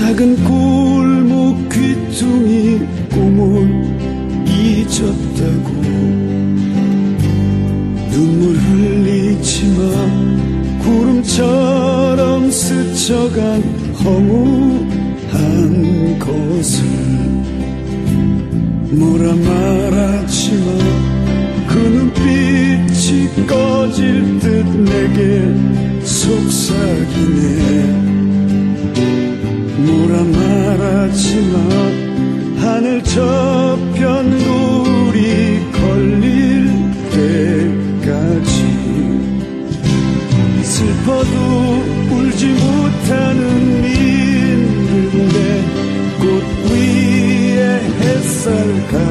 작은 골목 귀퉁이 꿈을 잊었다고. 눈물 흘리지마 구름처럼 스쳐간 허무 슬퍼도 울지 못하는 민들인데 꽃 위에 햇살 가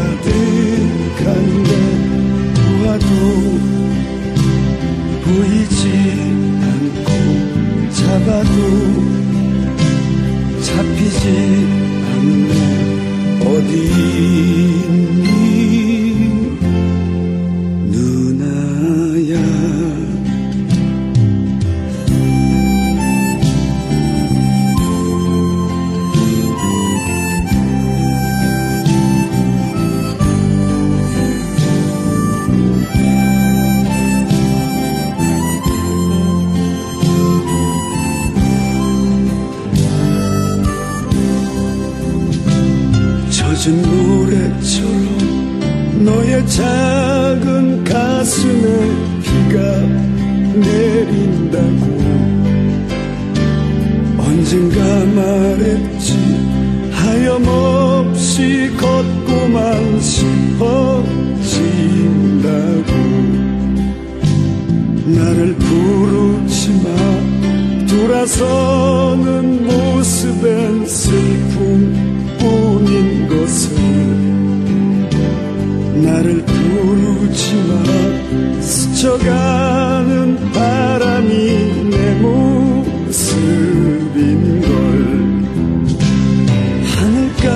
퍼진 노래처럼 너의 작은 가슴에 비가 내린다고. 언젠가 말했지 하염없이 걷고만 싶어진다고. 나를 부르지 마. 돌아서는 모습엔 슬퍼 스쳐가는 바람이 내 모습인 걸. 하늘가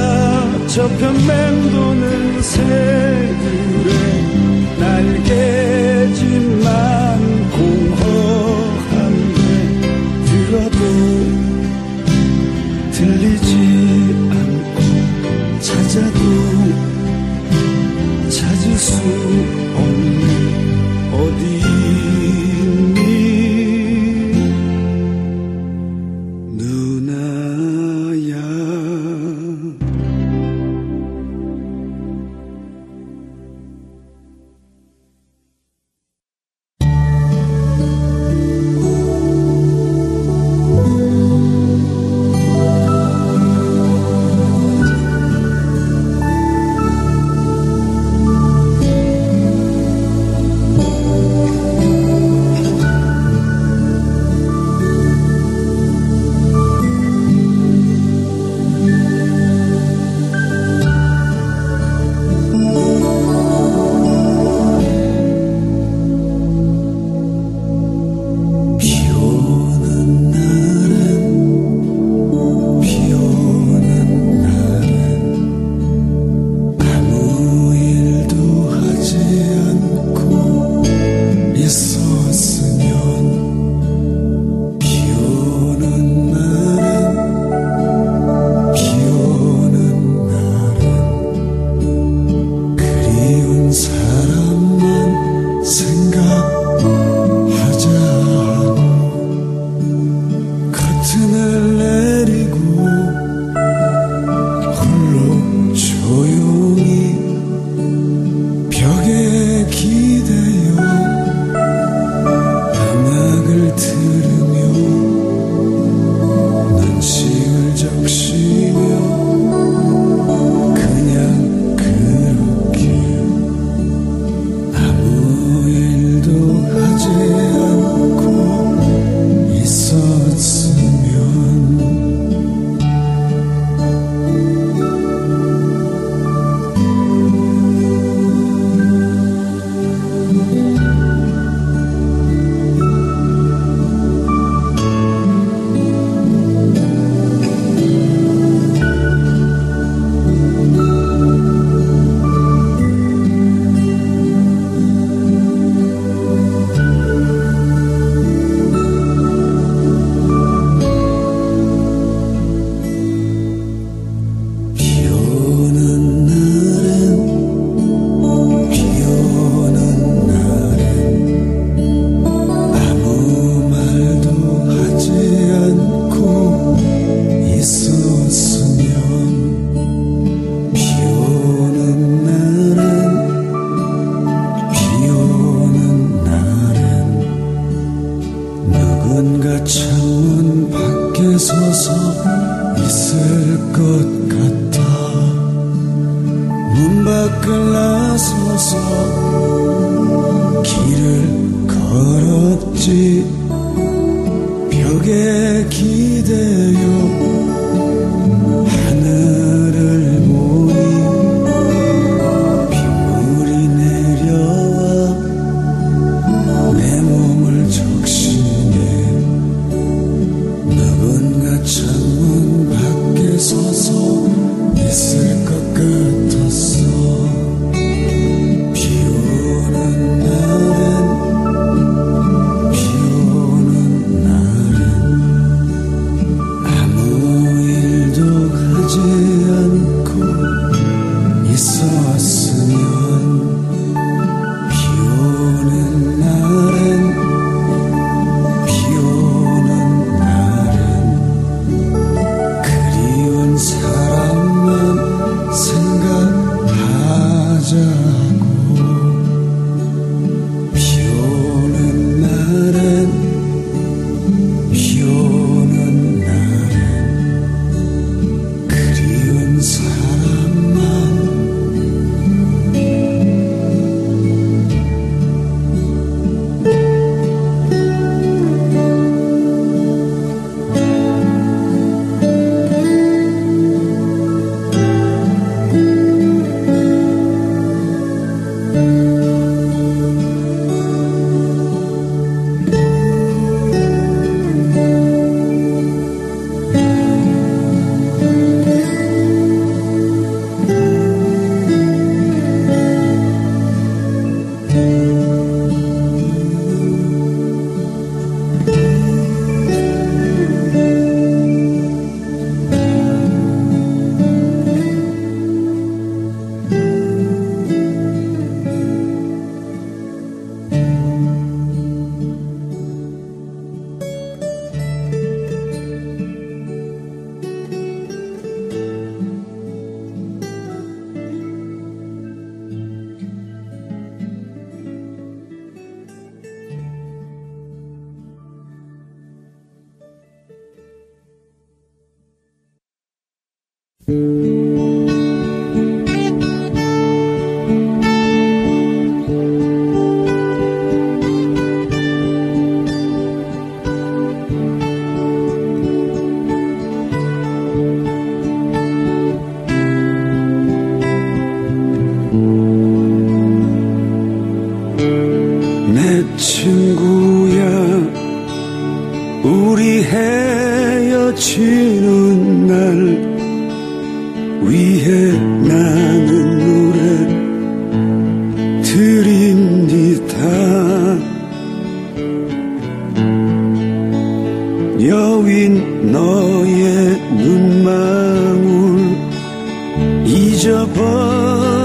저편 맴도는 새 가을이 가고 겨울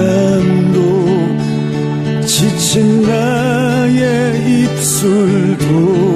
시간도 지친 나의 입술도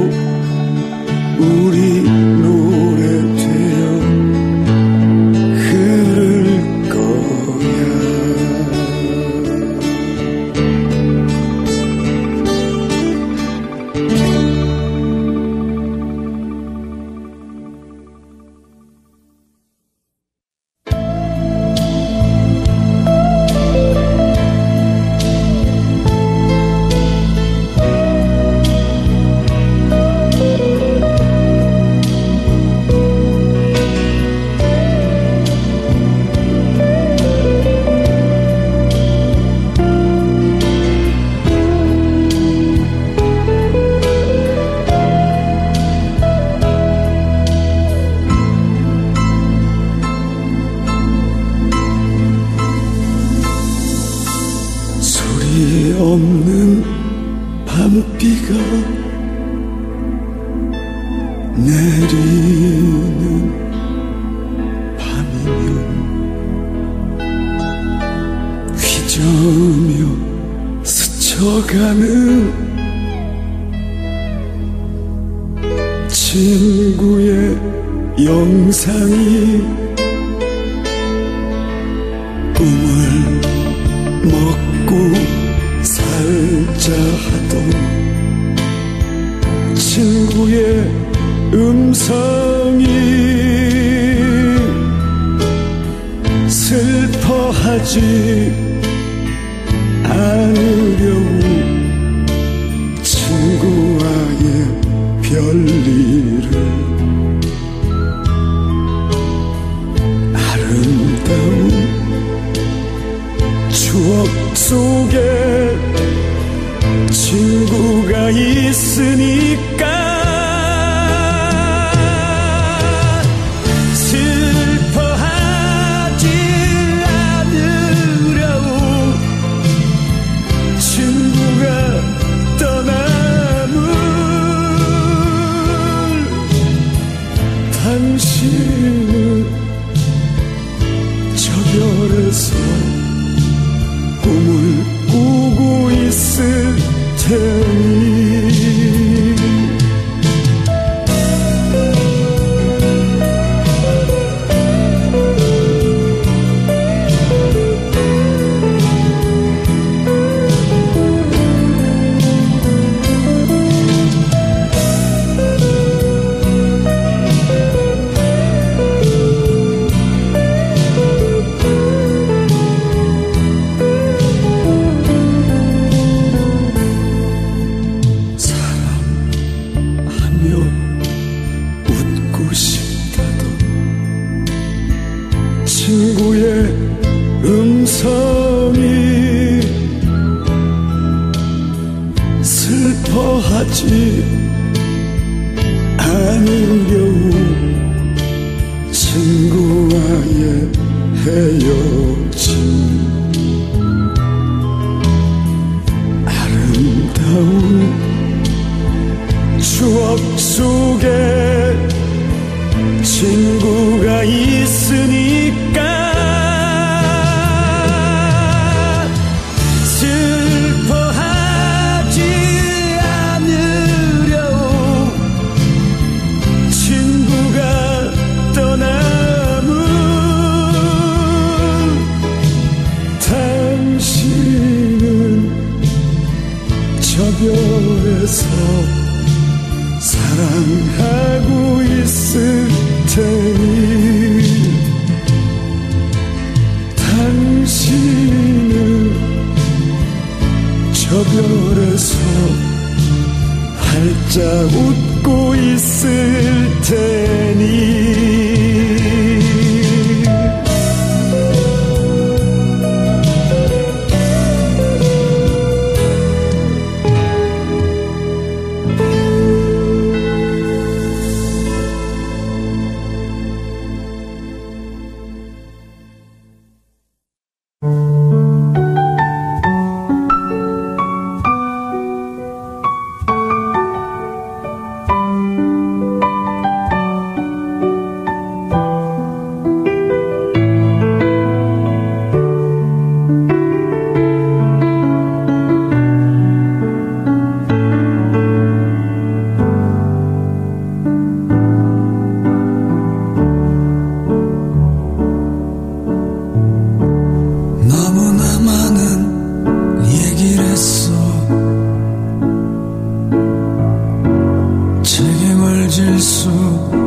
结束。